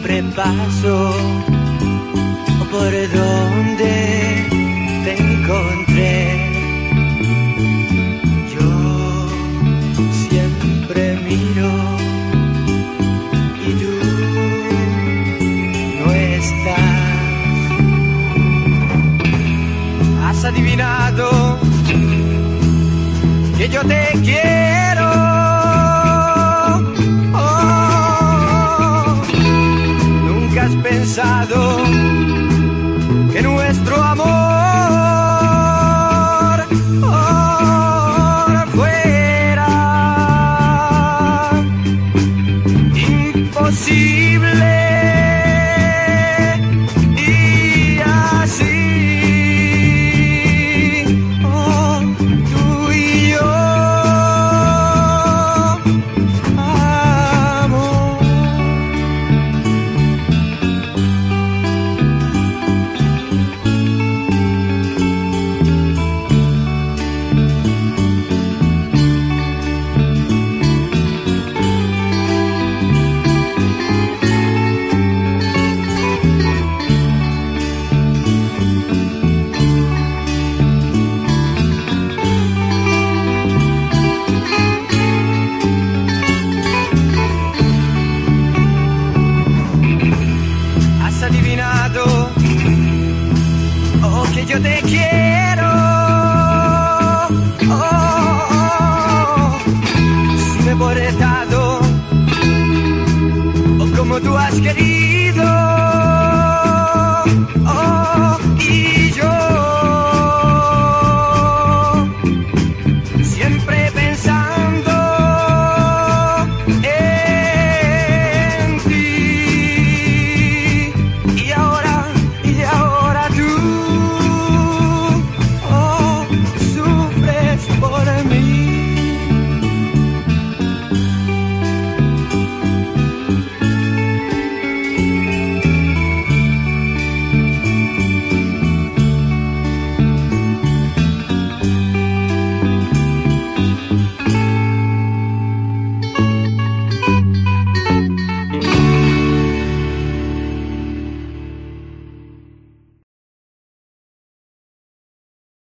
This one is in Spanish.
siempre paso por donde te encontré. Yo siempre miro y tú no estás. Has adivinado que yo te quiero. thank you. Has adivinado oh, que yo te quiero. Oh, oh, si me he portado oh, como tú has querido.